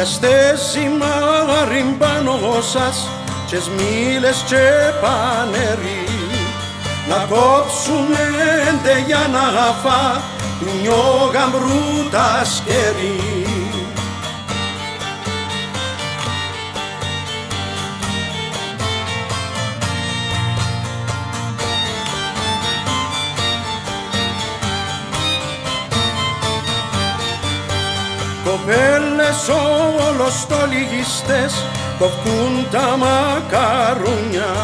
κι αστέζει μαριμπάνω σας και σμήλες και πανερί να κόψουμε ντε για να φά του νιώ γαμπρού τα σκερί. Κοπέλες ολοστολιγιστές κοπκούν τα μακαρούνια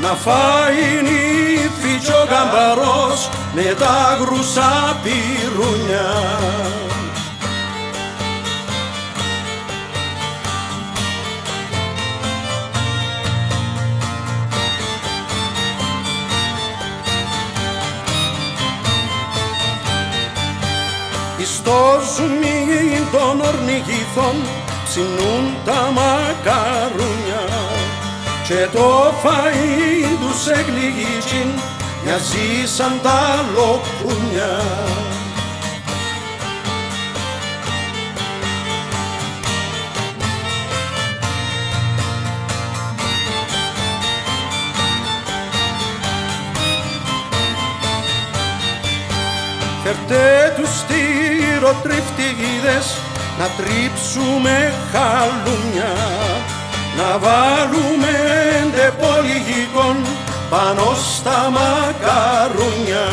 να φάει νύφη κι ο γαμπαρός με τα γρουσά πυρούνια. Στο ζουμί των ορνηγήθων ψινούν τα μακαρούνια και το φαΐ τους εγλυγίτσιν μοιάζει σαν τα λοκούνια. Φέρτε τους στυροτριφτηγίδες να τρίψουμε χαλούνια να βάλουμε εντεπολιγικών πάνω στα μακάρια